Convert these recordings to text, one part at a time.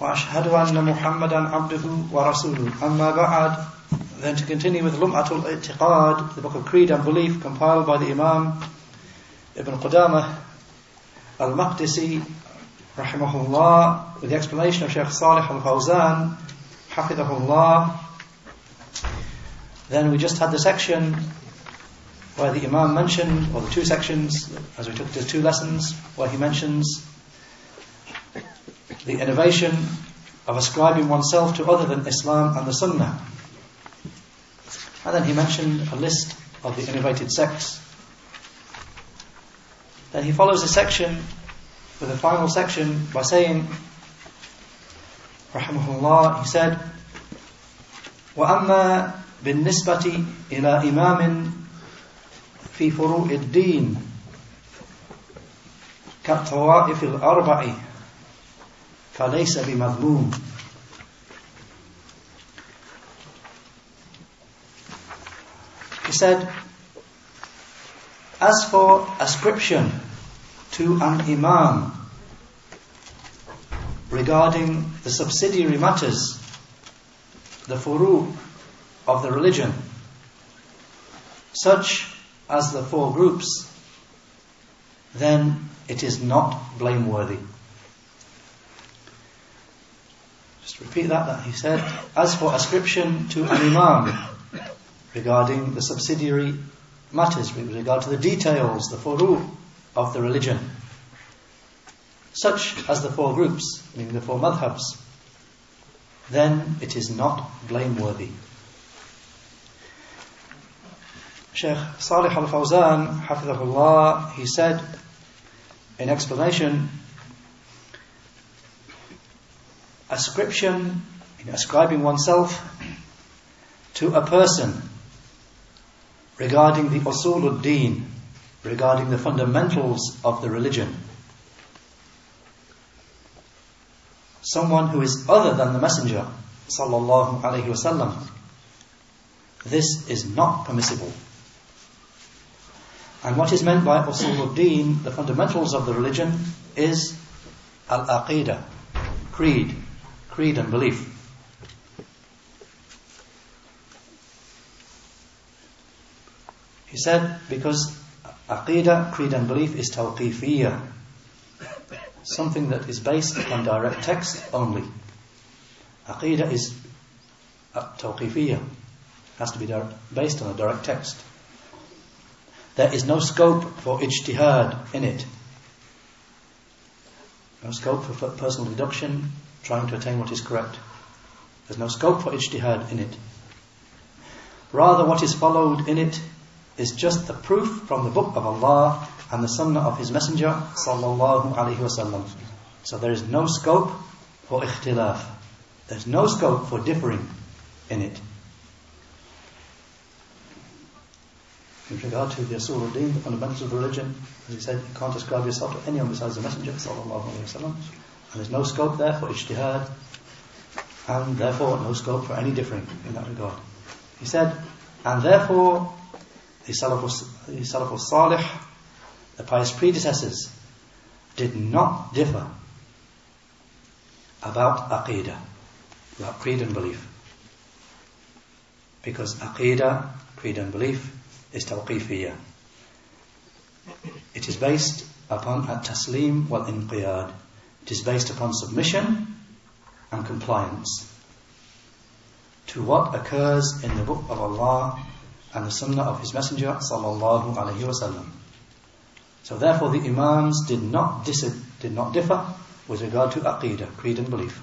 وأشهد أن محمدا عبده ورسوله أما بعد Then to continue with Lum'atul I'tiqad, the book of Creed and Belief compiled by the Imam Ibn Qudamah Al-Maqdisi rahimahullah with the explanation of Shaykh Salih Al-Fawzan hafidhahullah then we just had the section where the Imam mentioned, or the two sections, as we took the two lessons, where he mentions the innovation of ascribing oneself to other than Islam and the Sunnah. And then he mentioned a list of the innovated sects. Then he follows the section with the final section by saying, Rahimahullah, he said, وأما بالنسبة إلى إمام في فروع الدين كالطوائف الأربع فليس بمذموم He said, as for ascription to an imam regarding the subsidiary matters, the furu of the religion, such as the four groups, then it is not blameworthy. Repeat that, that he said, as for ascription to an imam regarding the subsidiary matters, with regard to the details, the furu of the religion, such as the four groups, meaning the four madhabs, then it is not blameworthy. Sheikh Salih Al Fawzan, Hafidhahullah, he said in explanation, ascription, in ascribing oneself to a person regarding the usul deen regarding the fundamentals of the religion. Someone who is other than the Messenger, sallallahu alaihi wasallam. This is not permissible. And what is meant by usul deen the fundamentals of the religion, is al-aqidah, creed, creed and belief. He said, because aqidah, creed and belief is tawqifiyya, something that is based on direct text only. Aqidah is uh, tawqifiyya, has to be based on a direct text. There is no scope for ijtihad in it. No scope for personal deduction, trying to attain what is correct. There's no scope for ijtihad in it. Rather, what is followed in it is just the proof from the book of Allah and the sunnah of His Messenger sallallahu alaihi wasallam. So there is no scope for ikhtilaf. There's no scope for differing in it. With regard to the Usul al-Din, the fundamentals of religion, as he said, you can't ascribe yourself to anyone besides the Messenger sallallahu alaihi wasallam. And there's no scope there for ijtihad, and therefore no scope for any differing in that regard. He said, and therefore the Salafus, the Salafus Salih, the pious predecessors, did not differ about Aqidah, about creed and belief. Because Aqidah, creed and belief, is tawqifiyya. It is based upon at-taslim wal-inqiyad. It is based upon submission and compliance to what occurs in the book of Allah and the sunnah of his messenger. So therefore the imams did not did not differ with regard to aqidah, creed and belief.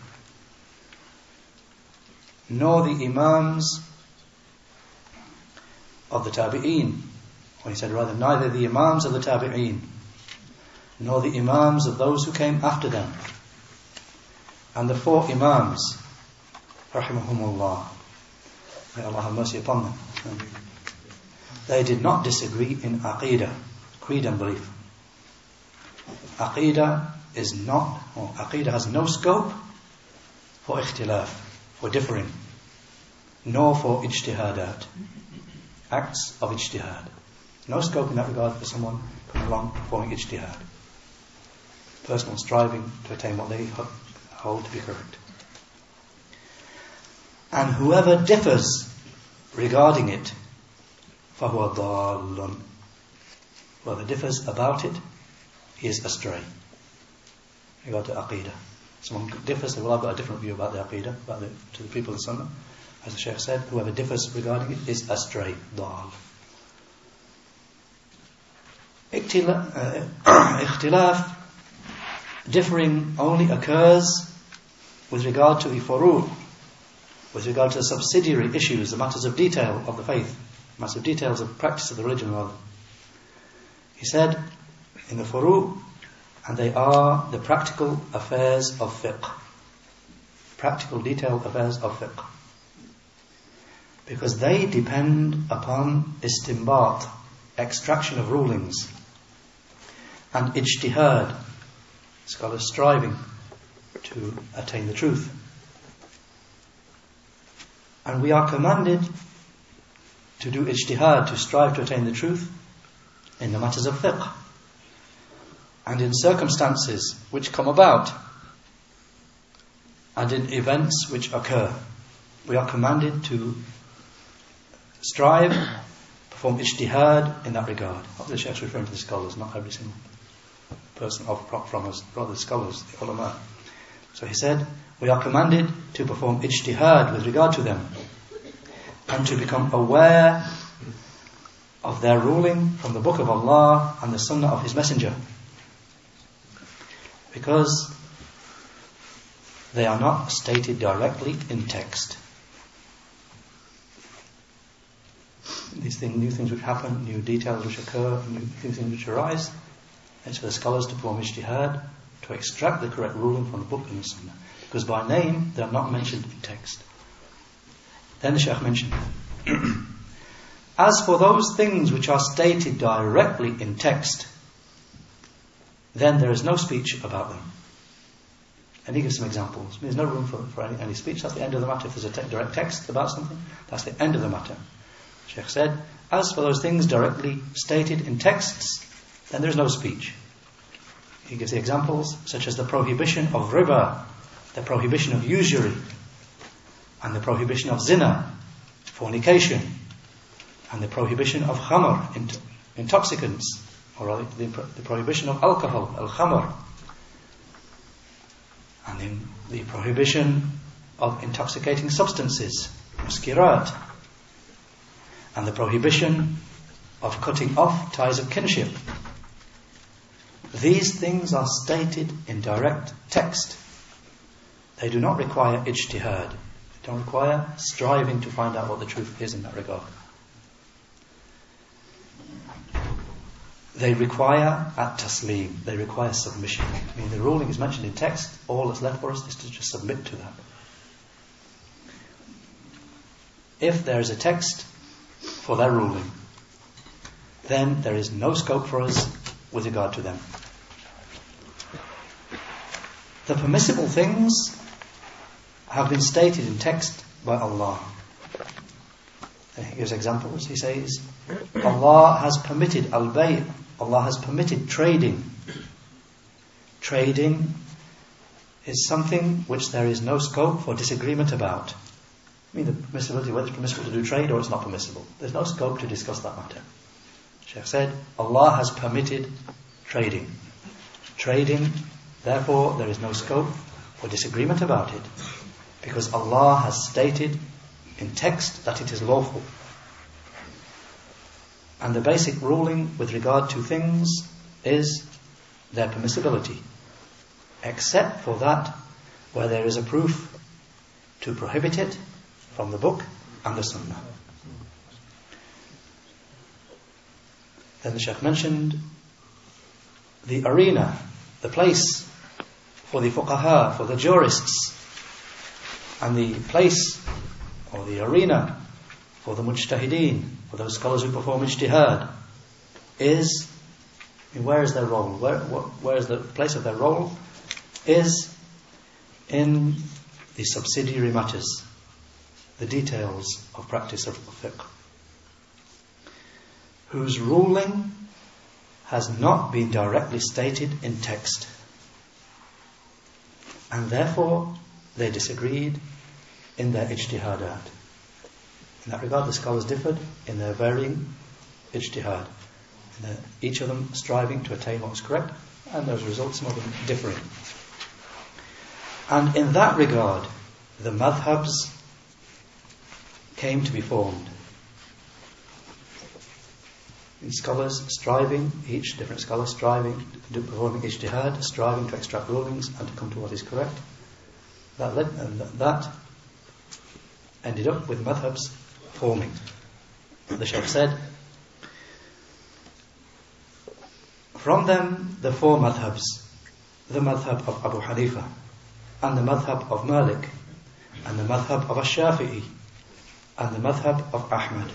Nor the imams of the tabi'een, or he said rather neither the imams of the tabi'een nor the imams of those who came after them and the four imams rahimahumullah. May Allah have mercy upon them. They did not disagree in aqidah, creed and belief. Aqidah is not, or aqidah has no scope for ikhtilaf, for differing, nor for ijtihadat, acts of ijtihad. No scope in that regard for someone coming along performing ijtihad Personal striving to attain what they hold to be correct. And whoever differs regarding it, فَهُوَ ضَالٌ Whoever differs about it, he is astray. In regard to Aqidah. Someone differs, say, well, I've got a different view about the Aqidah, about the, to the people of the Sunnah. As the Shaykh said, whoever differs regarding it is astray, dal. Ikhtilaf, differing only occurs with regard to the furu, with regard to the subsidiary issues, the matters of detail of the faith, matters of details of practice of the religion rather. He said in the furu, and they are the practical affairs of fiqh. Practical detailed affairs of fiqh. Because they depend upon istimbat, extraction of rulings, and ijtihad, scholars striving to attain the truth. And we are commanded to do ijtihad, to strive to attain the truth in the matters of fiqh and in circumstances which come about and in events which occur. We are commanded to strive, perform ijtihad in that regard. Obviously, the Sheikh's referring to the scholars, not every single person of, from rather the scholars, the ulama. So he said, we are commanded to perform ijtihad with regard to them and to become aware of their ruling from the book of Allah and the sunnah of His Messenger. Because they are not stated directly in text. These things, new things which happen, new details which occur, new things which arise, it's for the scholars to perform ijtihad to extract the correct ruling from the book and the sunnah. Because by name, they are not mentioned in text. Then the Shaykh mentioned, As for those things which are stated directly in text, then there is no speech about them. And he gives some examples. There's no room for, for any, any, speech. That's the end of the matter. If there's a te- direct text about something, that's the end of the matter. Sheikh said, as for those things directly stated in texts, then there is no speech. He gives the examples such as the prohibition of riba, the prohibition of usury, and the prohibition of zina, fornication, and the prohibition of khamr, intoxicants, or the, the prohibition of alcohol, al-khamr, and then the prohibition of intoxicating substances, muskirat, and the prohibition of cutting off ties of kinship. These things are stated in direct text. They do not require ijtihad. They don't require striving to find out what the truth is in that regard. they require at taslim, they require submission. I mean, the ruling is mentioned in text, all that's left for us is to just submit to that. If there is a text for their ruling, then there is no scope for us with regard to them. The permissible things have been stated in text by Allah. He gives examples. He says, Allah has permitted al-bay' Allah has permitted trading. Trading is something which there is no scope for disagreement about. I mean, the permissibility, whether it's permissible to do trade or it's not permissible. There's no scope to discuss that matter. Sheikh said, Allah has permitted trading. Trading, therefore, there is no scope for disagreement about it. Because Allah has stated in text that it is lawful. And the basic ruling with regard to things is their permissibility, except for that where there is a proof to prohibit it from the book and the sunnah. Then the Sheikh mentioned the arena, the place for the fuqaha, for the jurists, And the place or the arena for the mujtahideen, for those scholars who perform ijtihad, is where is their role? Where, where is the place of their role? Is in the subsidiary matters, the details of practice of fiqh, whose ruling has not been directly stated in text. And therefore, they disagreed in their ijtihadat. In that regard, the scholars differed in their varying ijtihad. Each of them striving to attain what was correct, and as a result, some of them differing. And in that regard, the madhabs came to be formed. Scholars striving, each different scholar striving, performing ijtihad, striving to extract rulings and to come to what is correct. That led, and that ended up with madhabs forming. The Shaykh said, from them the four madhabs, the madhab of Abu Hanifa, and the madhab of Malik, and the madhab of Ash-Shafi'i, and the madhab of Ahmad.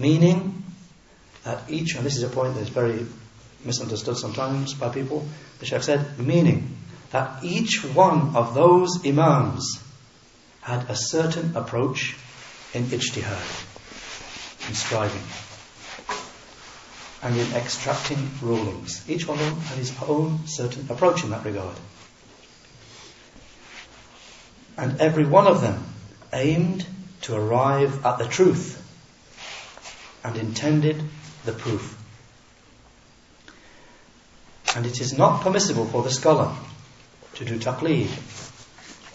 Meaning that each, and this is a point that is very misunderstood sometimes by people, the Shaykh said, meaning that each one of those Imams had a certain approach in ijtihad, in striving, and in extracting rulings. Each one of them had his own certain approach in that regard. And every one of them aimed to arrive at the truth and intended the proof. And it is not permissible for the scholar to do taqleed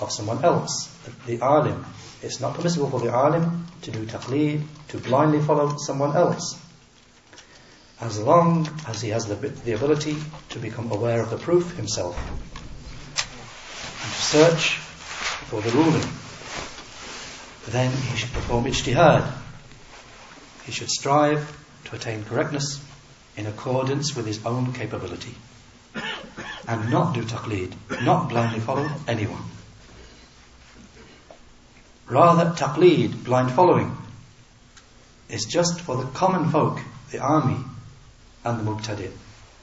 of someone else, the, the alim. It's not permissible for the alim to do taqleed, to blindly follow someone else. As long as he has the, the ability to become aware of the proof himself and to search for the ruling, then he should perform ijtihad. He should strive to attain correctness in accordance with his own capability and not do taqleed, not blindly follow anyone. Rather, taqleed, blind following, is just for the common folk, the ammi, and the mubtadi,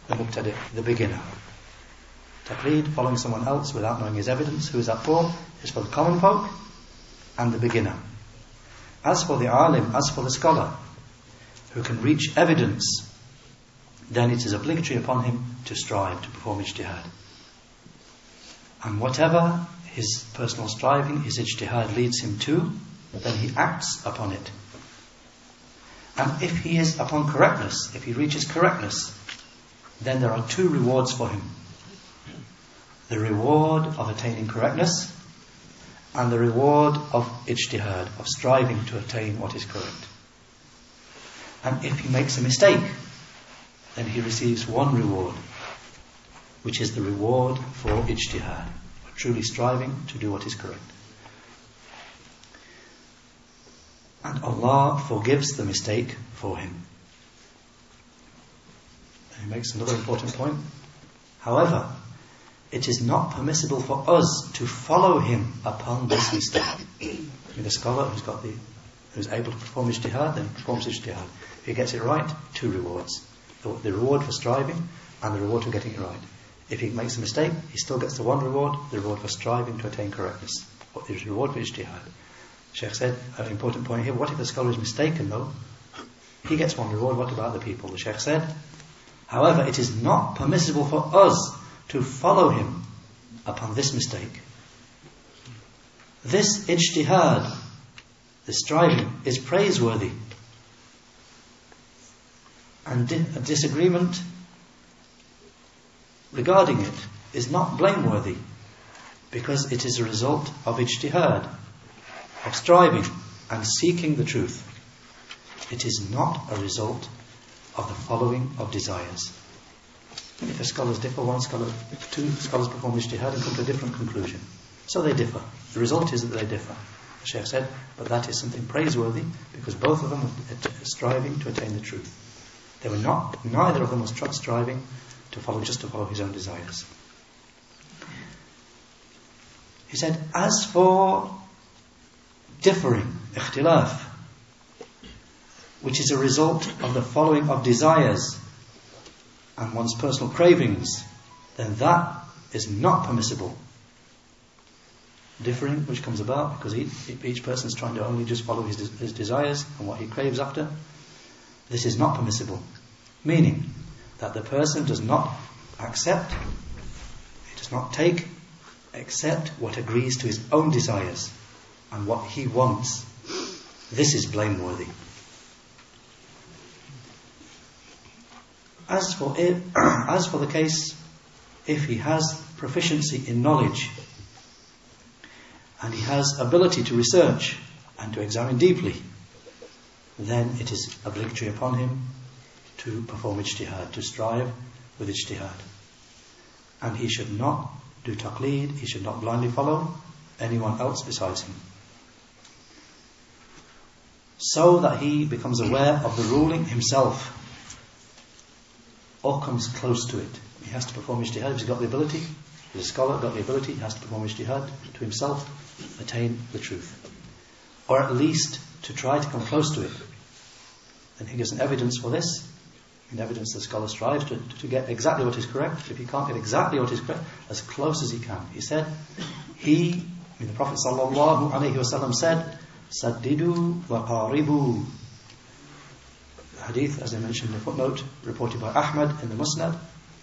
the mubtadi, the beginner. Taqleed, following someone else without knowing his evidence, who is that for? Is for the common folk and the beginner. As for the alim, as for the scholar, who can reach evidence, then it is obligatory upon him to strive to perform ijtihad. And whatever his personal striving, his ijtihad leads him to, then he acts upon it. And if he is upon correctness, if he reaches correctness, then there are two rewards for him. The reward of attaining correctness and the reward of ijtihad, of striving to attain what is correct. And if he makes a mistake, then he receives one reward, which is the reward for ijtihad, for truly striving to do what is correct. And Allah forgives the mistake for him. He makes another important point. However, it is not permissible for us to follow him upon this mistake. the scholar who's got the who's able to perform ijtihad, then performs ijtihad. If he gets it right, two rewards. The, the, reward for striving and the reward for getting it right. If he makes a mistake, he still gets the one reward, the reward for striving to attain correctness. What is the reward for ijtihad? Sheikh said, an important point here, what if the scholar is mistaken though? He gets one reward, what about the people? The Sheikh said, however, it is not permissible for us to follow him upon this mistake. This ijtihad, the striving, is praiseworthy. And a disagreement regarding it is not blameworthy because it is a result of ijtihad, of striving and seeking the truth. It is not a result of the following of desires. If the scholars differ, one scholar, if two scholars perform ijtihad and come to a different conclusion. So they differ. The result is that they differ. The Shaykh said, but that is something praiseworthy because both of them are striving to attain the truth. They were not, neither of them was striving to follow, just to follow his own desires. He said, as for differing, ikhtilaf, which is a result of the following of desires and one's personal cravings, then that is not permissible. Differing, which comes about because each person is trying to only just follow his, his desires and what he craves after. This is not permissible. Meaning that the person does not accept, he does not take, accept what agrees to his own desires and what he wants. This is blameworthy. As for as for the case, if he has proficiency in knowledge and he has ability to research and to examine deeply, then it is obligatory upon him to perform ijtihad, to strive with ijtihad. And he should not do taqleed, he should not blindly follow anyone else besides him. So that he becomes aware of the ruling himself or comes close to it. He has to perform ijtihad if he's got the ability. He's a scholar, got the ability, he has to perform ijtihad to himself attain the truth. Or at least to try to come close to it. And he gives an evidence for this. In evidence the scholar strives to, to get exactly what is correct. If he can't get exactly what is correct, as close as he can. He said, he, I mean the Prophet sallallahu alaihi wasallam said, Saddidu wa qaribu hadith, as I mentioned in the footnote, reported by Ahmad in the Musnad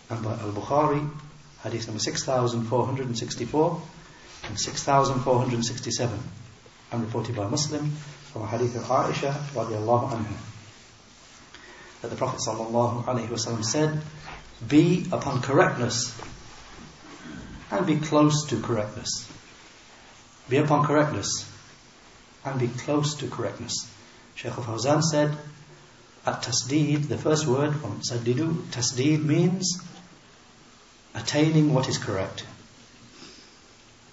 and by Al Bukhari, hadith number 6464 and 6467, and reported by Muslim from hadith of Aisha radiallahu anha. That the Prophet wasallam said, Be upon correctness and be close to correctness. Be upon correctness and be close to correctness. Shaykh al-Fawzan said, at tasdeed, the first word from saddidu, tasdeed means attaining what is correct.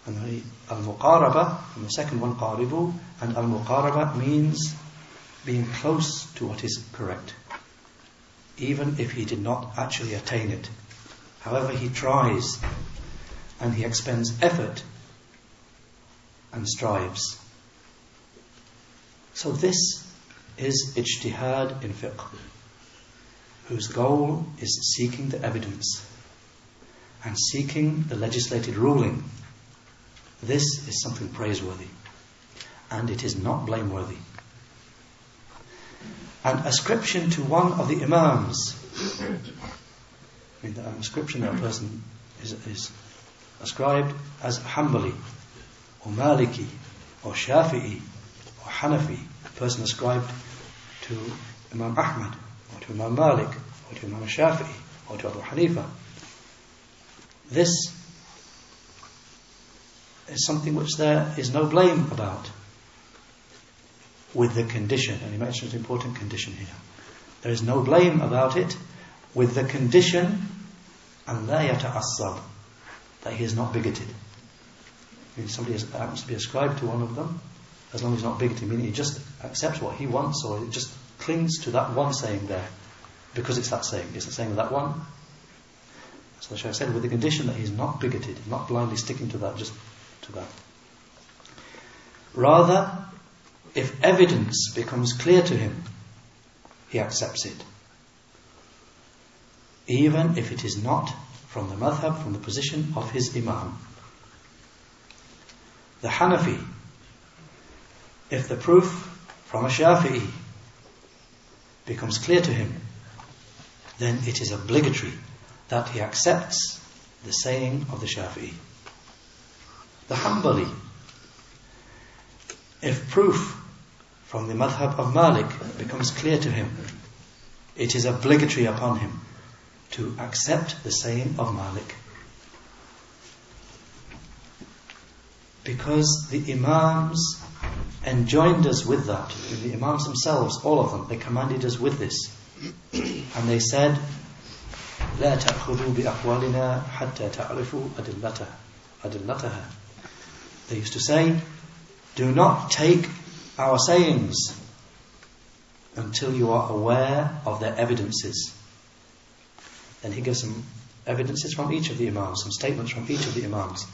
And the al-muqaraba, and the second one qaribu, and al-muqaraba means being close to what is correct. Even if he did not actually attain it. However, he tries and he expends effort and strives. So this is ijtihad in fiqh, whose goal is seeking the evidence and seeking the legislated ruling. This is something praiseworthy and it is not blameworthy. An ascription to one of the Imams, I mean, the ascription that a person is, is ascribed as Hanbali or Maliki or Shafi'i or Hanafi, a person ascribed to Imam Ahmad, or to Imam Malik, or to Imam Shafi'i, or to Abu Hanifa. This is something which there is no blame about, with the condition, and he mentions an important condition here. There is no blame about it, with the condition, and la yata'assab, that he is not bigoted. I mean, somebody happens to be ascribed to one of them, as long as he's not bigoted, meaning he just accepts what he wants or he just clings to that one saying there because it's that saying. It's the saying of that one. So the Shaykh said, with the condition that he's not bigoted, not blindly sticking to that, just to that. Rather, if evidence becomes clear to him, he accepts it. Even if it is not from the madhab, from the position of his imam. The Hanafi if the proof from a Shafi'i becomes clear to him, then it is obligatory that he accepts the saying of the Shafi'i. The Hanbali, if proof from the madhab of Malik becomes clear to him, it is obligatory upon him to accept the saying of Malik. Because the Imams enjoined us with that. The Imams themselves, all of them, they commanded us with this. And they said, لا تأخذوا بأقوالنا حتى تعرفوا أدلتها أدلتها They used to say, do not take our sayings until you are aware of their evidences. Then he gives some evidences from each of the Imams, some statements from each of the Imams.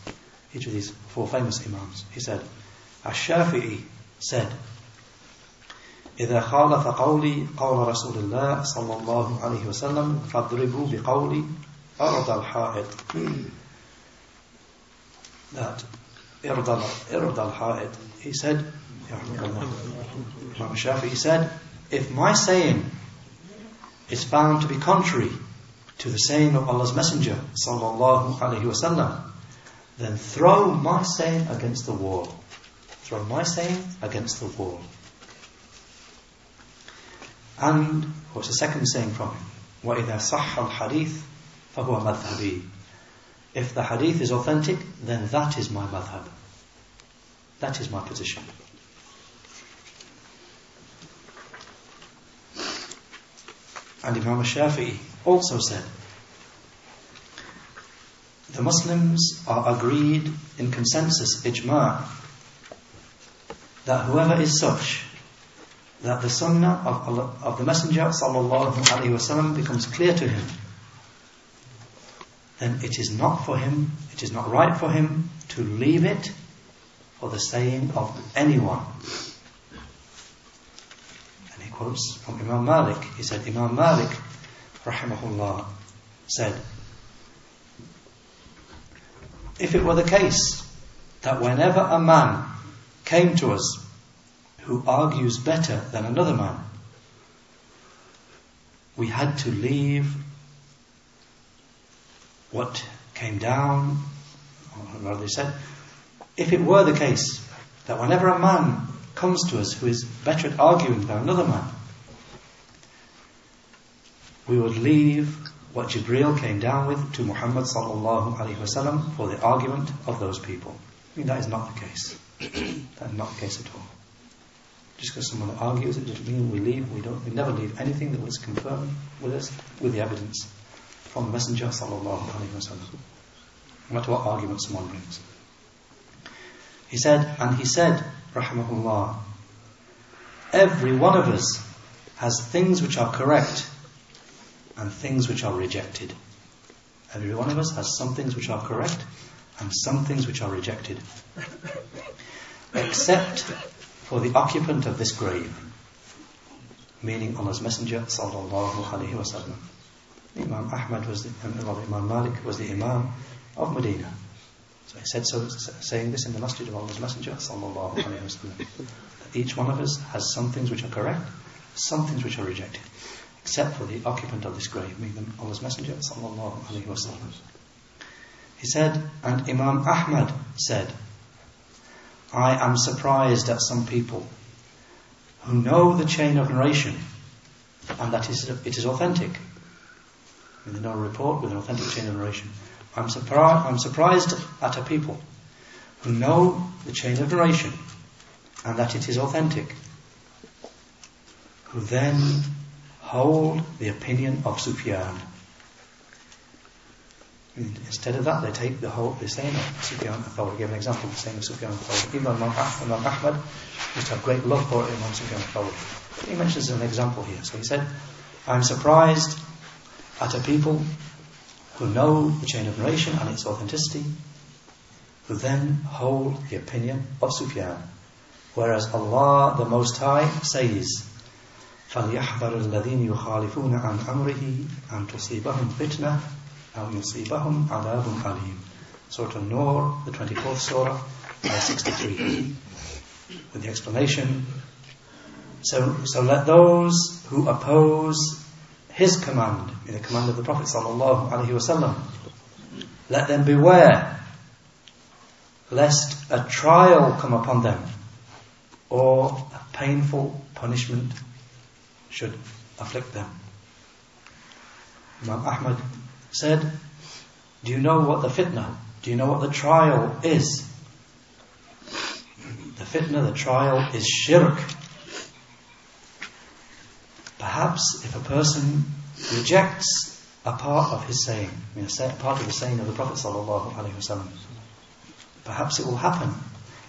each of these four famous Imams. He said, Ash-Shafi'i said, إذا خالف قولي قول رسول الله صلى الله عليه وسلم فاضربوا بقولي أرض الحائط that إرض إرض الحائط he said Imam Shafi he said if my saying is found to be contrary to the saying of Allah's Messenger sallallahu alaihi wasallam then throw my saying against the wall throw my saying against the wall and what's the second saying from him? وَإِذَا صَحَّ الْحَدِيث فَهُوَ مَذْهَبِي If the hadith is authentic, then that is my madhab. That is my position. And Imam Shafi'i also said, the Muslims are agreed in consensus, ijma', that whoever is such that the sunnah of, Allah, of the Messenger sallallahu alaihi wasallam becomes clear to him, then it is not for him, it is not right for him to leave it for the saying of anyone. Quotes from Imam Malik. He said, Imam Malik, rahimahullah, said, if it were the case that whenever a man came to us who argues better than another man. We had to leave what came down, or rather he said, if it were the case that whenever a man comes to us who is better at arguing than another man, we would leave what Jibreel came down with to Muhammad sallallahu alaihi wasallam for the argument of those people. I mean, that is not the case. that is not the case at all. Just because someone argues, it doesn't mean we leave. We don't. We never leave anything that was confirmed with us with the evidence from the Messenger sallallahu alaihi wasallam. No matter what argument someone brings. He said, and he said, rahimahullah, every one of us has things which are correct and things which are rejected. Every one of us has some things which are correct and some things which are rejected. Except for the occupant of this grave, meaning Allah's Messenger sallallahu alaihi wasallam. Imam Ahmad was the, Imam Malik was the Imam of Medina. So he said so, saying this in the Masjid of Allah's Messenger sallallahu. Each one of us has some things which are correct, some things which are rejected, except for the occupant of this grave, meaning Allah's Messenger sallallahu. He said, and Imam Ahmad said, I am surprised at some people who know the chain of narration and that it is authentic. They know a report with an authentic chain of narration. I'm, surpri- I'm surprised at a people who know the chain of narration and that it is authentic, who then hold the opinion of Sufyan Instead of that, they take the whole, the saying of Sufyan al-Thawri. Give an example of the saying of Sufyan al-Thawri. Imam, Imam Ahmad used to have great love for Imam Sufyan al-Thawri. He mentions an example here. So he said, I'm surprised at a people who know the chain of narration and its authenticity, who then hold the opinion of Sufyan. Whereas Allah, the Most High, says, فَلْيَحْذَرُ الَّذِينَ يُخَالِفُونَ عَنْ أَمْرِهِ أَن تُصِيبَهُمْ فِتْنَةٌ أو يصيبهم عذاب أليم Surah An-Nur, the 24th Surah, ayah 63. With the explanation, so, so let those who oppose his command, the command of the Prophet sallallahu alaihi wasallam, let them beware lest a trial come upon them or a painful punishment should afflict them. Imam Ahmad said, Do you know what the fitna, do you know what the trial is? The fitna, the trial is shirk. Perhaps if a person rejects a part of his saying, a part of the saying of the Prophet ﷺ, perhaps it will happen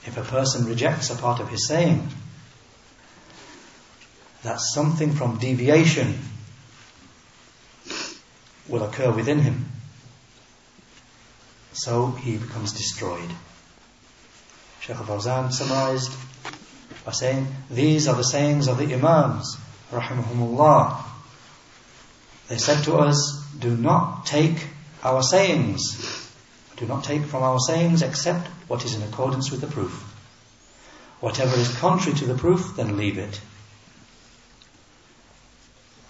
if a person rejects a part of his saying. That something from deviation will occur within him. So he becomes destroyed. Shaykh al-Fawzan summarized by saying, these are the sayings of the Imams, rahimahumullah. They said to us, do not take our sayings. Do not take from our sayings except what is in accordance with the proof. Whatever is contrary to the proof, then leave it.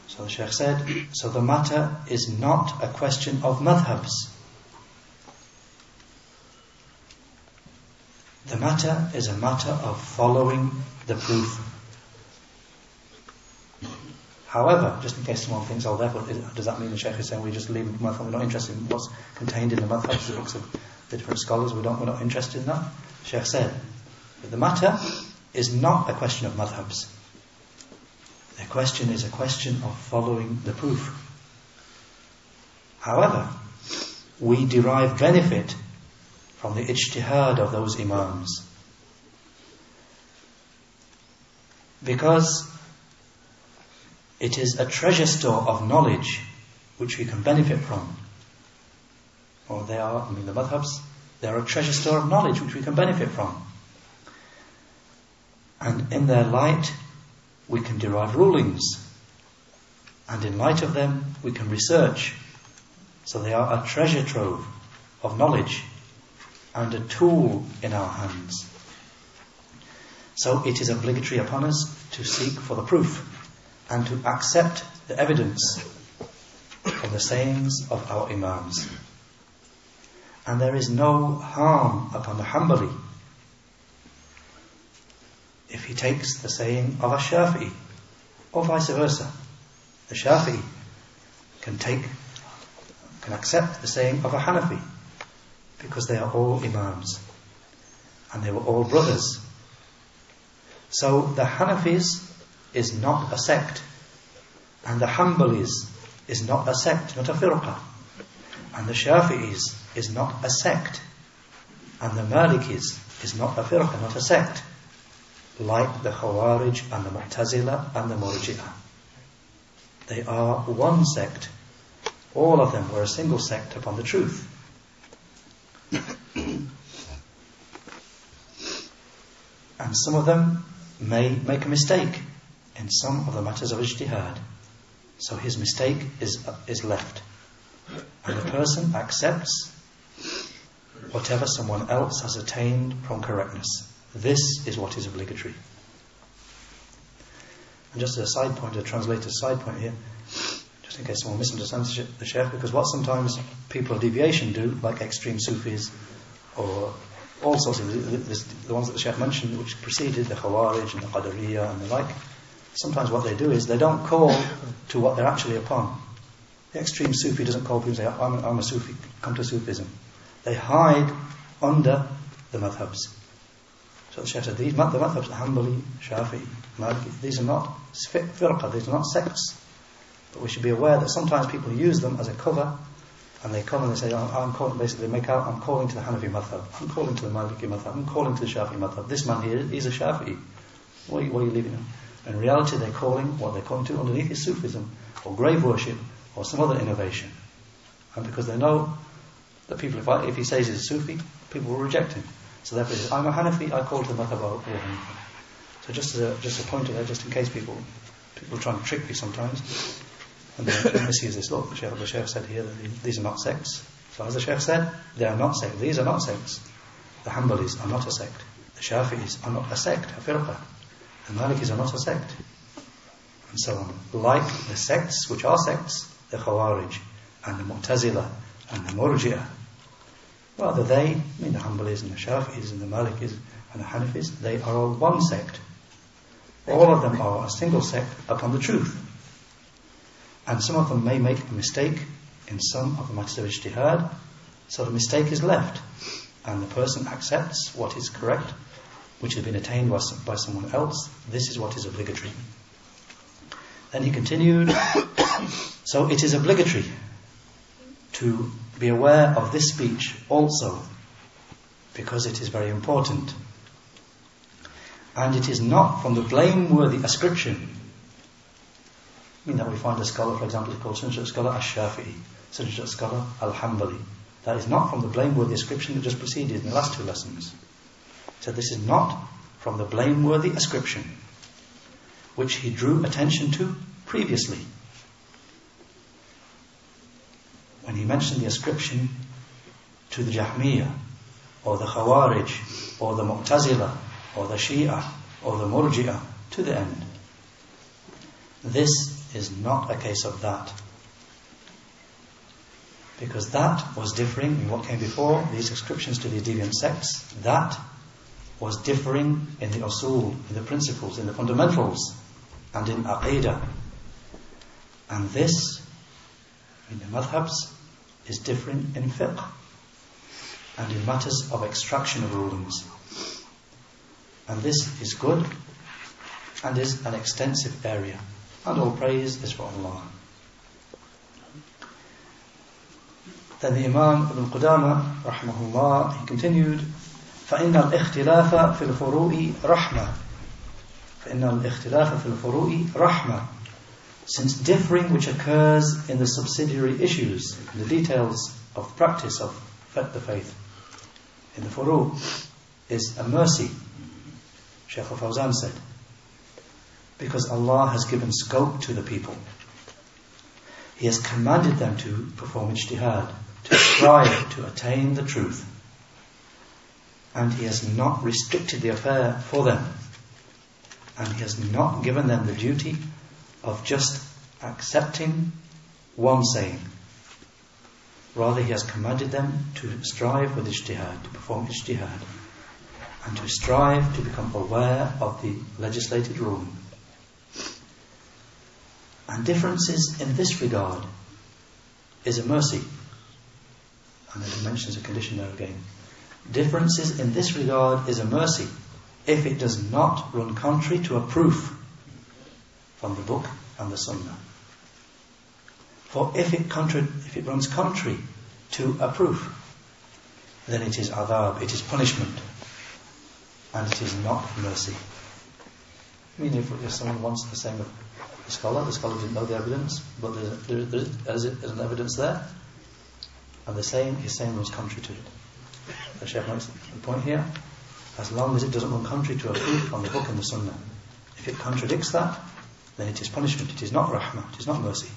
So the Sheikh said, so the matter is not a question of madhabs. The matter is a matter of following the proof. However, just in case someone thinks, oh, therefore, does that mean the Sheikh is saying we just leave the madhab, we're not interested in what's contained in the madhabs, the books of the different scholars, we don't, we're not interested in that? Sheikh said, but the matter is not a question of madhabs. The question is a question of following the proof. However, we derive benefit from the ijtihad of those imams. Because it is a treasure store of knowledge which we can benefit from. Or they are, I mean the madhabs, they are a treasure store of knowledge which we can benefit from. And in their light, we can derive rulings. And in light of them, we can research. So they are a treasure trove of knowledge and a tool in our hands. So it is obligatory upon us to seek for the proof and to accept the evidence of the sayings of our Imams. And there is no harm upon the Hanbali if he takes the saying of a Shafi'i, or vice versa. The Shafi'i can take, can accept the saying of a Hanafi, because they are all Imams, and they were all brothers. So the Hanafis is not a sect, and the Hanbalis is not a sect, not a firqa, and the Shafi'is is not a sect, and the Malikis is not a firqa, not a sect like the Khawarij and the Mu'tazila and the Murji'ah. They are one sect. All of them were a single sect upon the truth. and some of them may make a mistake in some of the matters of ijtihad. So his mistake is, is left. And the person accepts whatever someone else has attained from correctness. This is what is obligatory. And just as a side point, a translator's side point here, just in case someone misunderstands the Sheikh, because what sometimes people of deviation do, like extreme Sufis, or all sorts of the, the ones that the Sheikh mentioned, which preceded the Khawarij and the Qadariyah and the like, sometimes what they do is they don't call to what they're actually upon. The extreme Sufi doesn't call people and say, I'm a, I'm a Sufi, come to Sufism. They hide under the madhabs. So the Shaykh said, these, the madhabs, Hanbali, Shafi, Maliki, these are not firqa, these are not sects. But we should be aware that sometimes people use them as a cover and they come and they say, I'm, calling, basically make out, I'm calling to the Hanafi madhab, I'm calling to the Maliki madhab, I'm calling to the Shafi madhab. This man here, he's a Shafi. What are you, what are you leaving him? In reality, they're calling, what they're calling to underneath is Sufism, or grave worship, or some other innovation. And because they know that people, if, I, if he says he's a Sufi, people will reject him. So therefore, he says, I'm a Hanafi, I call to the Madhab. So just as a, just a pointer there, just in case people people try to trick me sometimes, and they, misuse this. Look, the Sheikh, the Sheikh said here that these are not sects. So as the Sheikh said, they are not sects. These are not sects. The Hanbalis are not a sect. The Shafi'is are not a sect, a firqa. The Malikis are not a sect. And so on. Like the sects, which are sects, the Khawarij, and the Mu'tazila, and the Murji'ah, Rather, they, I mean the Hanbalis and the Shafis and the Malikis and the Hanafis, they are all one sect. All of them are a single sect upon the truth. And some of them may make a mistake in some of the matters of ijtihad, so the mistake is left, and the person accepts what is correct, which has been attained by, by someone else. This is what is obligatory. Then he continued, so it is obligatory to be aware of this speech also, because it is very important. And it is not from the blameworthy ascription. I mean that we find a scholar, for example, called Sunnah scholar Ash-Shafi'i, Sunnah scholar Al-Hanbali. That is not from the blameworthy ascription that just preceded in the last two lessons. Said this is not from the blameworthy ascription which he drew attention to previously. When he mentioned the ascription to the Jahmiyyah, or the Khawarij, or the Mu'tazila, or the Shia, or the Murji'ah, to the end. This is not a case of that. Because that was differing in what came before, these ascriptions to the deviant sects, that was differing in the usul, in the principles, in the fundamentals, and in aqidah. And this, in the madhabs, is differing in fiqh and in matters of extraction of rulings. And this is good and is an extensive area. And all praise is for Allah. Then the Imam Ibn Qudama, rahmahullah, he continued, فإن الاختلاف في الفروع رحمة فإن الاختلاف في الفروع رحمة Since differing which occurs in the subsidiary issues, in the details of practice of the faith, in the furu, is a mercy, Shaykh al-Fawzan said. Because Allah has given scope to the people. He has commanded them to perform ijtihad, to strive to attain the truth. And He has not restricted the affair for them. And He has not given them the duty of just accepting one saying. Rather, He has commanded them to strive with ijtihad, to perform ijtihad, and to strive to become aware of the legislated rule. And differences in this regard is a mercy. And then he mentions a condition there again. Differences in this regard is a mercy if it does not run contrary to a proof from the book and the sunnah. For if it, contra- if it runs contrary to a proof, then it is adhab, it is punishment, and it is not mercy. I mean, if, if someone wants the same of the scholar, the scholar didn't know the evidence, but there's, there, there's, there's an evidence there, and the same, his saying runs contrary to it. The Shaykh makes the point here, as long as it doesn't run contrary to a proof from the book and the sunnah. If it contradicts that, then it is punishment, it is not rahmah, it is not mercy.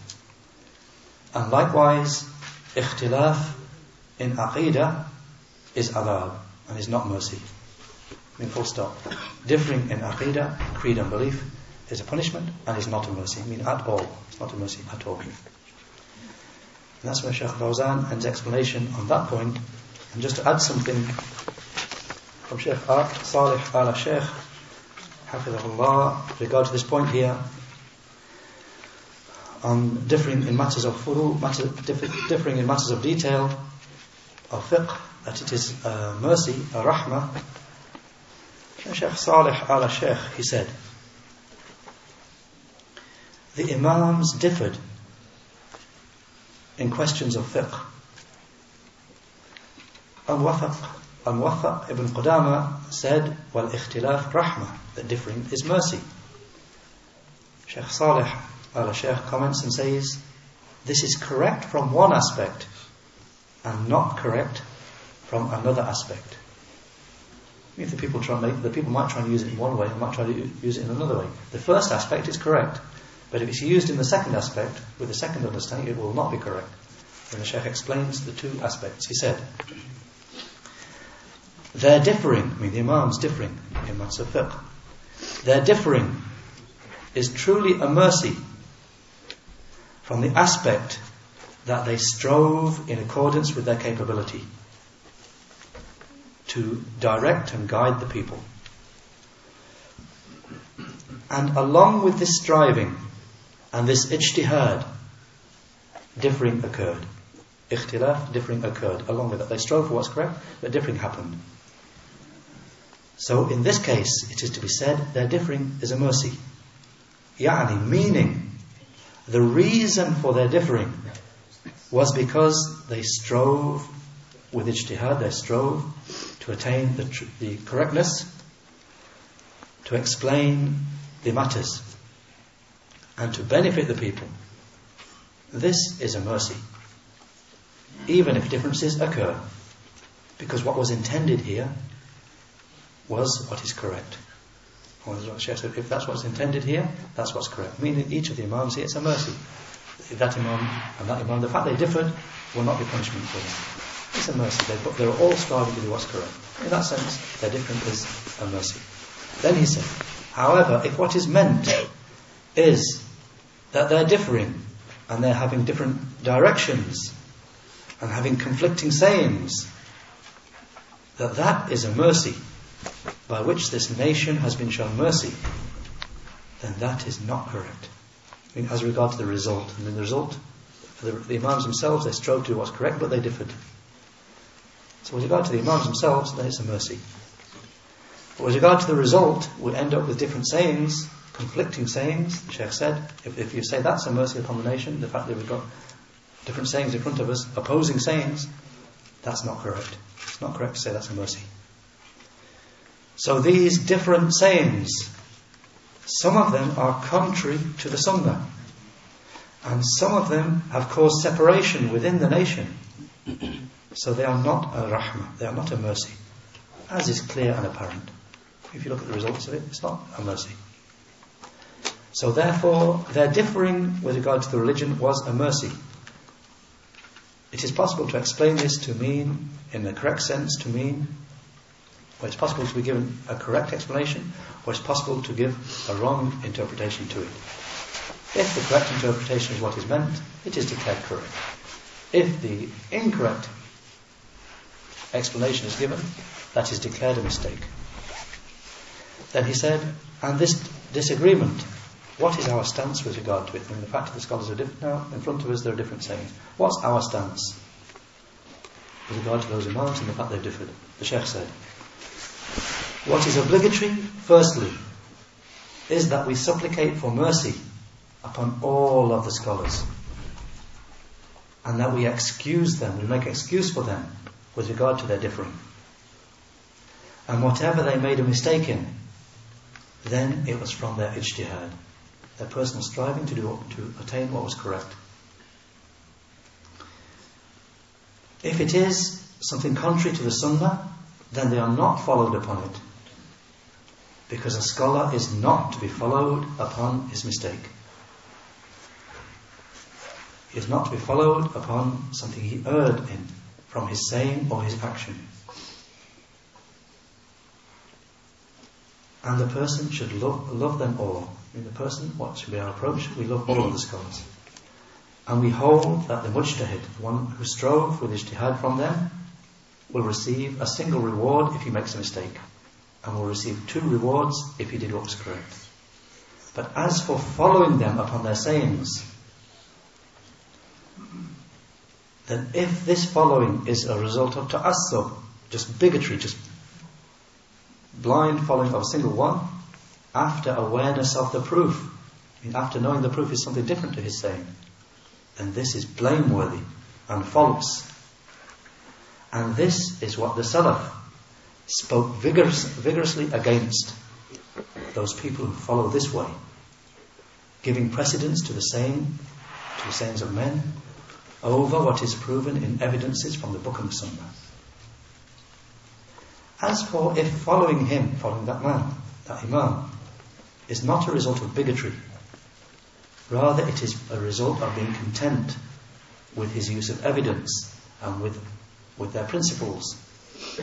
And likewise, ikhtilaf in aqidah is adhab and is not mercy. I mean, full stop. Differing in aqidah, creed and belief, is a punishment and is not a mercy. I mean, at all. It's not a mercy at all. And that's where Shaykh Fawzan ends explanation on that point. And just to add something from Sheikh Salih al Shaykh, Hafidahullah, regard to this point here, on differing in matters of furu, matter, differing in matters of detail, of fiqh, that it is a mercy, a rahmah. Sheikh Salih al Shaykh, he said, the Imams differed in questions of fiqh. Al-Muwaffaq ibn Qudama said, Wal ikhtilaf rahmah, that differing is mercy. Sheikh Saleh al Sheikh comments and says, This is correct from one aspect and not correct from another aspect. If the people try make, the people might try and use it in one way and might try to use it in another way. The first aspect is correct. But if it's used in the second aspect, with the second understanding, it will not be correct. When the Sheikh explains the two aspects, he said, their differing, I mean the Imams differing in matters of fiqh, their differing is truly a mercy from the aspect that they strove in accordance with their capability to direct and guide the people. And along with this striving, and this ijtihad, differing occurred. Ikhtilaf, differing occurred. Along with that, they strove for what's correct, but differing happened. So in this case, it is to be said, their differing is a mercy. Yani, meaning, the reason for their differing was because they strove with ijtihad, they strove to attain the, tr- the correctness, to explain the matters and to benefit the people. This is a mercy, even if differences occur, because what was intended here was what is correct. If that's what's intended here, that's what's correct. Meaning each of the Imams here, it's a mercy. That Imam and that Imam, the fact they differed will not be punishment for them. It's a mercy. They, they're all striving to do what's correct. In that sense, their difference is a mercy. Then he said, however, if what is meant is that they're differing and they're having different directions and having conflicting sayings, that that is a mercy by which this nation has been shown mercy, then that is not correct. I mean, as regard to the result, and the result, for the, the Imams themselves, they strove to do what's correct, but they differed. So with regard to the Imams themselves, then it's a mercy. But with regard to the result, we end up with different sayings, conflicting sayings. The Sheikh said, if, if you say that's a mercy upon the nation, the fact that we've got different sayings in front of us, opposing sayings, that's not correct. It's not correct to say that's a mercy. So these different sayings, some of them are contrary to the Sunnah. And some of them have caused separation within the nation. So they are not a rahmah, they are not a mercy. As is clear and apparent. If you look at the results of it, it's not a mercy. So therefore, their differing with regard to the religion was a mercy. It is possible to explain this to mean, in the correct sense, to mean or it's possible to be given a correct explanation, or it's possible to give a wrong interpretation to it. If the correct interpretation is what is meant, it is declared correct. If the incorrect explanation is given, that is declared a mistake. Then he said, and this disagreement, what is our stance with regard to it? I mean, the fact that the scholars are different now, in front of us there are different sayings. What's our stance with regard to those imams and the fact they've differed? The Sheikh said, what is obligatory, firstly, is that we supplicate for mercy upon all of the scholars. And that we excuse them, we make excuse for them with regard to their differing. And whatever they made a mistake in, then it was from their ijtihad, their personal striving to do to attain what was correct. If it is something contrary to the sunnah, then they are not followed upon it. Because a scholar is not to be followed upon his mistake. He is not to be followed upon something he erred in from his saying or his action. And the person should love, love them all. I mean, the person, what should be our approach? We love all of the scholars. And we hold that the mujtahid, the one who strove with ijtihad from them, will receive a single reward if he makes a mistake, and will receive two rewards if he did what was correct. But as for following them upon their sayings, then if this following is a result of ta'assub, just bigotry, just blind following of a single one, after awareness of the proof, after knowing the proof is something different to his saying, then this is blameworthy and false and this is what the Salaf spoke vigorous, vigorously against those people who follow this way, giving precedence to the saying, to the sayings of men, over what is proven in evidences from the Book and the Sunnah. As for if following him, following that man, that Imam, is not a result of bigotry, rather it is a result of being content with his use of evidence and with with their principles,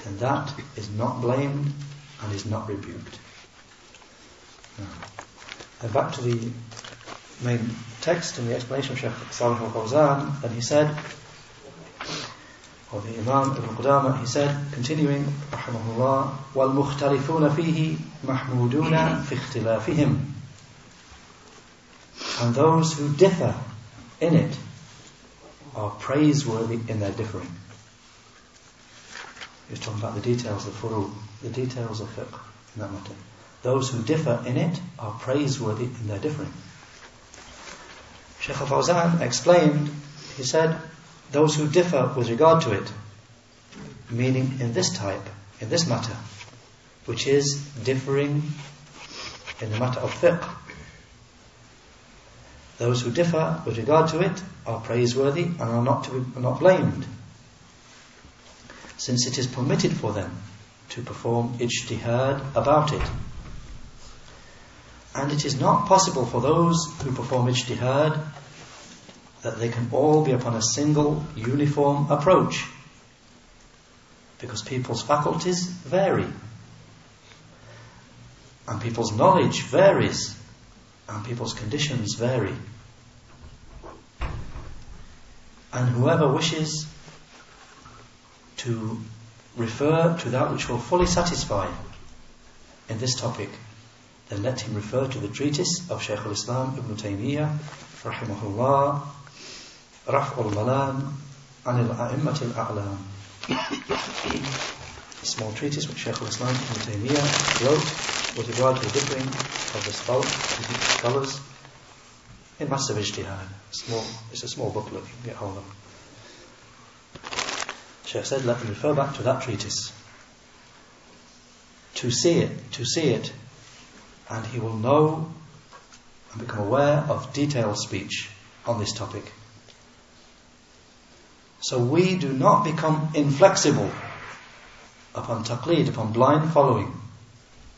and that is not blamed and is not rebuked. Now, back to the main text and the explanation of Shaykh Salih al-Fawzan, then he said, or the Imam Ibn Qudama, he said, continuing, rahimahullah, وَالْمُخْتَلِفُونَ فِيهِ مَحْمُودُونَ فِي اخْتِلَافِهِمْ And those who differ in it are praiseworthy in their differing. He's talking about the details of furu, the details of fiqh in that matter. Those who differ in it are praiseworthy in their differing. Sheikh al-Fawzan explained, he said, those who differ with regard to it, meaning in this type, in this matter, which is differing in the matter of fiqh. Those who differ with regard to it are praiseworthy and are not to be, are not blamed since it is permitted for them to perform ijtihad about it. And it is not possible for those who perform ijtihad that they can all be upon a single uniform approach. Because people's faculties vary. And people's knowledge varies. And people's conditions vary. And whoever wishes to refer to that which will fully satisfy in this topic, then let him refer to the treatise of Shaykh al-Islam Ibn Taymiyyah, rahimahullah, Raf'ul Malam, Anil A'immatil A'lam. A small treatise which Shaykh al-Islam Ibn Taymiyyah wrote with regard to the differing of the scholars in massive ijtihad. Small, it's a small booklet you can get hold of. Sheikh said, let me refer back to that treatise. To see it, to see it, and he will know and become aware of detailed speech on this topic. So we do not become inflexible upon taqleed, upon blind following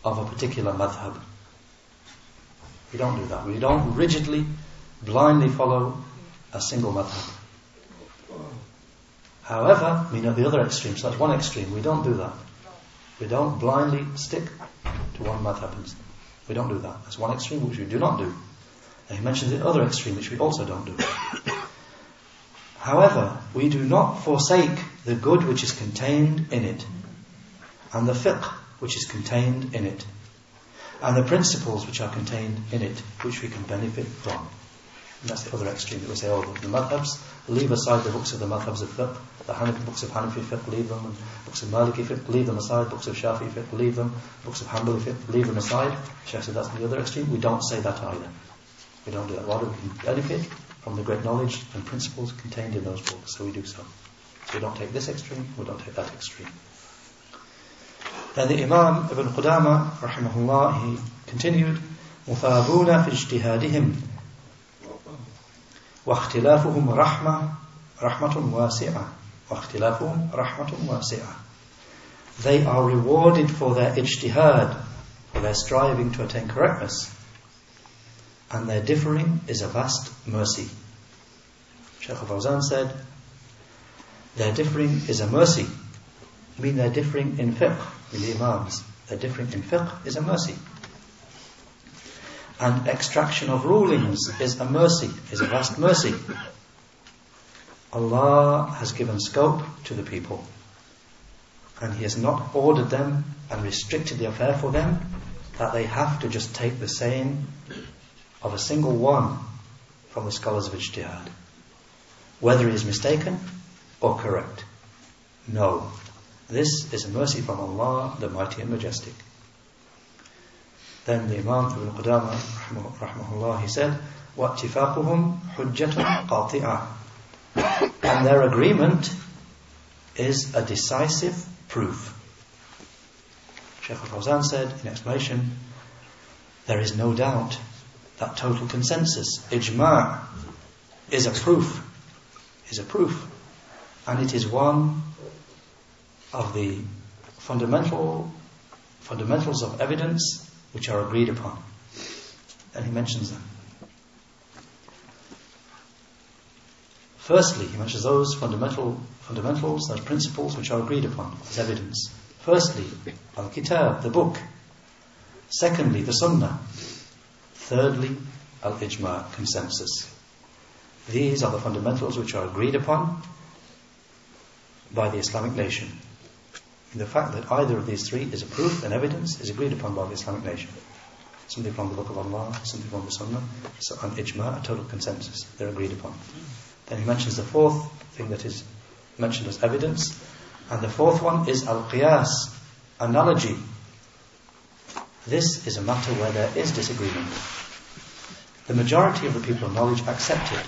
of a particular madhab. We don't do that. We don't rigidly, blindly follow a single madhab. However, we know the other extreme, so that's one extreme. We don't do that. We don't blindly stick to one madhab. We don't do that. That's one extreme which we do not do. And he mentions the other extreme which we also don't do. However, we do not forsake the good which is contained in it, and the fiqh which is contained in it, and the principles which are contained in it, which we can benefit from. And that's the other extreme that we say, oh, the madhabs, leave aside the books of the madhabs of fiqh, the Hanafi, books of Hanafi fiqh, leave them, and books of Maliki fiqh, leave them aside, books of Shafi fiqh, leave them, books of Hanbali fiqh, leave them aside. Shaykh said that's the other extreme. We don't say that either. We don't do that. Rather, we can benefit from the great knowledge and principles contained in those books, so we do so. So we don't take this extreme, we don't take that extreme. Then the Imam Ibn Qudama, rahimahullah, he continued, مُثَابُونَ فِي اجْتِهَادِهِمْ واختلافهم رحمة رحمة واسعة واختلافهم رحمة واسعة They are rewarded for their ijtihad, for their striving to attain correctness. And their differing is a vast mercy. Shaykh Fawzan said, their differing is a mercy. I mean they're differing in fiqh, in the imams. Their differing in fiqh is a mercy and extraction of rulings is a mercy, is a vast mercy. Allah has given scope to the people and He has not ordered them and restricted the affair for them that they have to just take the saying of a single one from the scholars of Ijtihad, whether he is mistaken or correct. No. This is a mercy from Allah, the Mighty and Majestic. Then the Imam Ibn Qudama, rahmahullah, he said, وَاتِفَاقُهُمْ حُجَّةٌ قَاطِعَةٌ And their agreement is a decisive proof. Sheikh al-Fawzan said in explanation, there is no doubt that total consensus, ijma' is a proof, is a proof. And it is one of the fundamental fundamentals of evidence which are agreed upon. And he mentions them. Firstly, he mentions those fundamental fundamentals, those principles which are agreed upon as evidence. Firstly, Al Kitab, the book. Secondly, the Sunnah. Thirdly, Al Ijma, consensus. These are the fundamentals which are agreed upon by the Islamic nation the fact that either of these three is a proof and evidence is agreed upon by the Islamic nation. Something from the Book of Allah, something from the Sunnah, so an ijma, a total consensus, they're agreed upon. Then he mentions the fourth thing that is mentioned as evidence, and the fourth one is al-qiyas, analogy. This is a matter where there is disagreement. The majority of the people of knowledge accept it.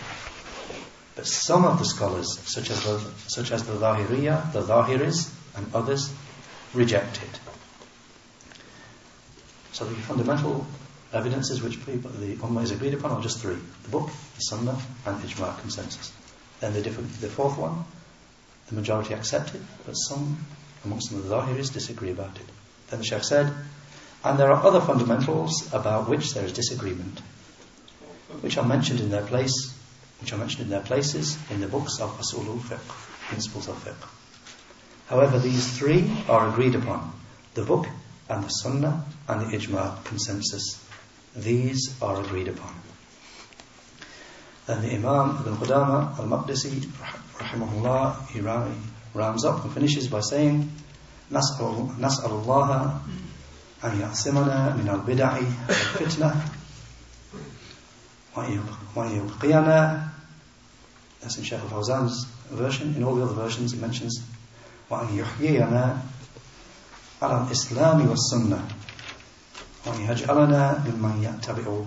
But some of the scholars, such as the, such as the Zahiriya, the Zahiris, and others reject it. So the fundamental evidences which people, the Ummah is agreed upon are just three. The book, the Sunnah, and Ijma' consensus. Then the, the fourth one, the majority accept it, but some amongst them the Zahiris disagree about it. Then the Sheikh said, and there are other fundamentals about which there is disagreement, which are mentioned in their place, which are mentioned in their places in the books of Usulul Fiqh, principles of fiqh. However, these three are agreed upon the book and the Sunnah and the Ijma consensus. These are agreed upon. Then the Imam Ibn Qudama al Maqdisi, rahimahullah, he rounds up and finishes by saying, نسأل الله أن يعصمنا من البدع والفتنة وأن يبقينا That's in Shaykh al-Fawzan's version. In all the other versions it mentions وأن يحيينا على الإسلام والسنة وأن يجعلنا ممن يتبع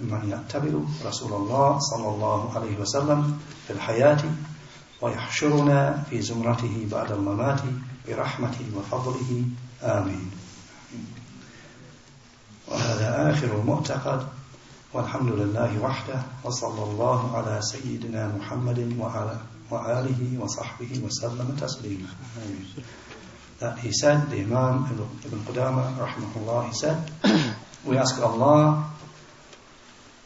ممن يتبع رسول الله صلى الله عليه وسلم في الحياة ويحشرنا في زمرته بعد الممات برحمته وفضله. آمين. وهذا آخر المعتقد والحمد لله وحده وصلى الله على سيدنا محمد وعلى وآله وصحبه وسلم تسليما That he said, the Imam Ibn Qudama rahimahullah, he said, we ask Allah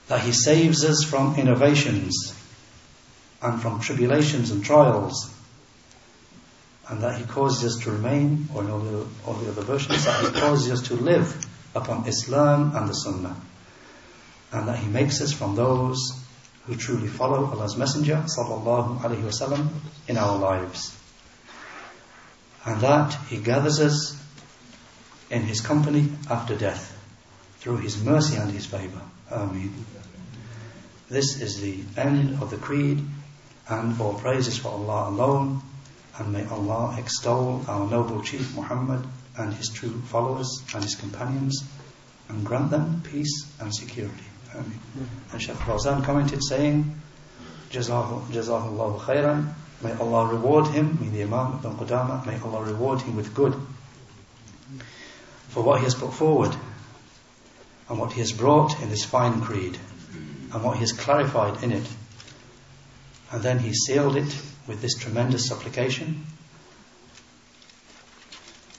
that He saves us from innovations and from tribulations and trials and that He causes us to remain, or in all the, all the other versions, that He causes us to live upon Islam and the Sunnah and that He makes us from those who truly follow Allah's Messenger sallallahu alaihi wasallam in our lives, and that He gathers us in His company after death through His mercy and His favour. Ameen. This is the end of the creed, and all praises for Allah alone, and may Allah extol our noble Chief Muhammad and his true followers and his companions, and grant them peace and security. And Shaykh Fawzan commented saying, Jazahullahu khairan, may Allah reward him, meaning the Imam Ibn Qudama, may Allah reward him with good for what he has put forward and what he has brought in this fine creed and what he has clarified in it. And then he sealed it with this tremendous supplication,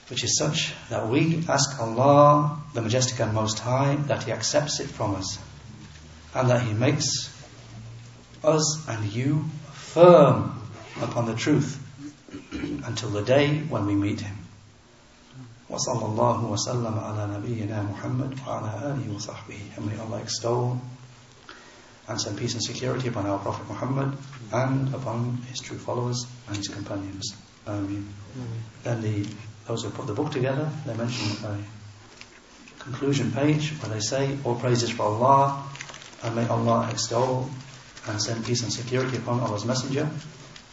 which is such that we ask Allah, the Majestic and Most High, that He accepts it from us and that He makes us and you firm upon the truth until the day when we meet Him. وصلى الله وسلم على نبينا محمد وعلى آله وصحبه and may Allah extol and send peace and security upon our Prophet Muhammad and upon his true followers and his companions. Ameen. Then the those who put the book together, they mention a conclusion page where they say, All praises for Allah and may Allah extol and send peace and security upon Allah's Messenger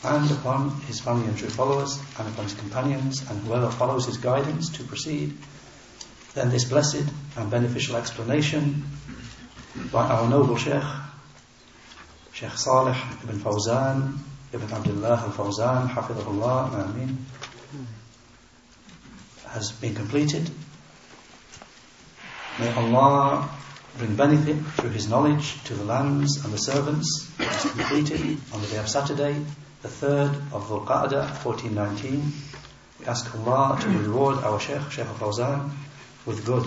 and upon his family and true followers and upon his companions and whoever follows his guidance to proceed. Then this blessed and beneficial explanation by our noble Sheikh, Sheikh Salih ibn Fawzan, ibn Abdullah al-Fawzan, Hafidhullah, Ameen, has been completed. May Allah bring benefit through his knowledge to the lands and the servants. It is completed on the day of Saturday, the 3rd of Dhul Qa'dah, 1419. We ask Allah to reward our Shaykh, Shaykh al-Fawzan, with good.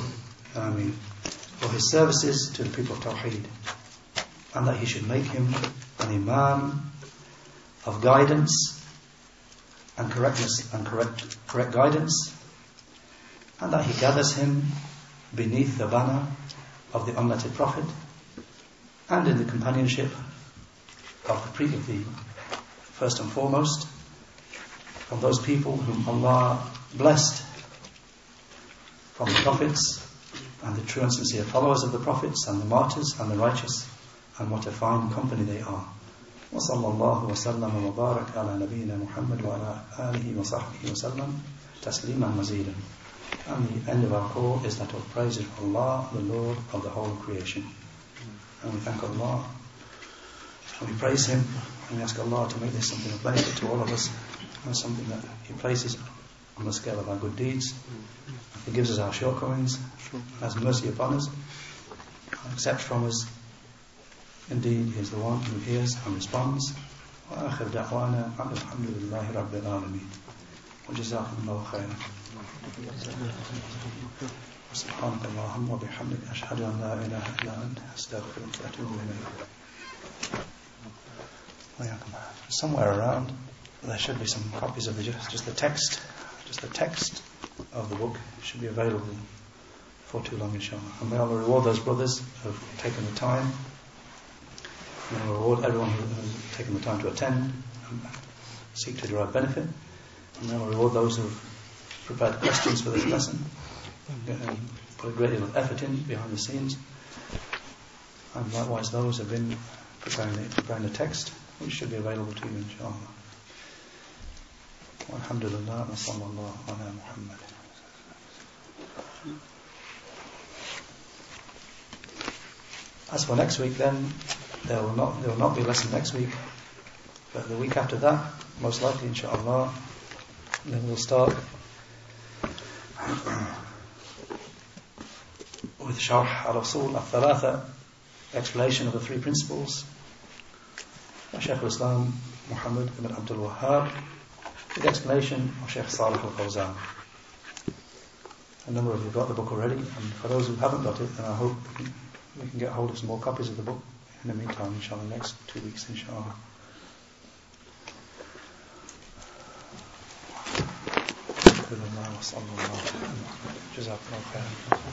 Ameen. For his services to the people of Tawheed. And that he should make him an Imam of guidance and correctness and correct, correct guidance. And that he gathers him beneath the banner of the unlettered Prophet and in the companionship of the, pre- of the first and foremost from those people whom Allah blessed from the prophets and the true and sincere followers of the prophets and the martyrs and the righteous and what a fine company they are وصلى الله وسلم وبارك على نبينا محمد وعلى آله وصحبه وسلم تسليما مزيدا and the end of our call is that of praises for Allah, the Lord of the whole creation. And we thank Allah and we praise Him and we ask Allah to make this something of benefit to all of us and something that He places on the scale of our good deeds, forgives us our shortcomings, has mercy upon us, and accepts from us. Indeed, He is the one who hears and responds. وآخر دعوانا الحمد لله رب العالمين وجزاكم الله خيرا سبحانك اللهم وبحمدك أشهد أن لا إله إلا أنت أستغفرك وأتوب إليك Somewhere around there should be some copies of the just, just the text, just the text of the book should be available for too long, inshallah. And may Allah reward those brothers who have taken the time. May Allah reward everyone who has taken the time to attend and seek to derive benefit. And may Allah reward those who have prepared questions for this lesson and put a great deal of effort in behind the scenes. And likewise those who have been preparing the, preparing the text, which should be available to you, inshallah. والحمد لله وصلى الله على محمد As for next week, then there will not there will not be a lesson next week, but the week after that, most likely, inshallah, then we'll start with Sharh al-Usul al-Thalatha, explanation of the three principles. Shaykh al-Islam Muhammad ibn Abdul Wahhab, the explanation of Shaykh Salih al-Fawzan. A number of you got the book already, and for those who haven't got it, then I hope we can get hold of some more copies of the book in the meantime, inshallah, next two weeks, inshallah. أستغفر الله وصلى الله عليه جزاكم الله خيرا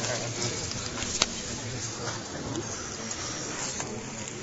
Thank you.